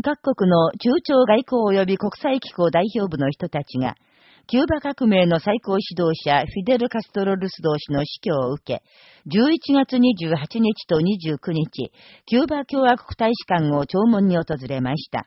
各国の中朝外交及び国際機構代表部の人たちが、キューバ革命の最高指導者フィデル・カストロ・ルス同士の死去を受け、11月28日と29日、キューバ共和国大使館を弔問に訪れました。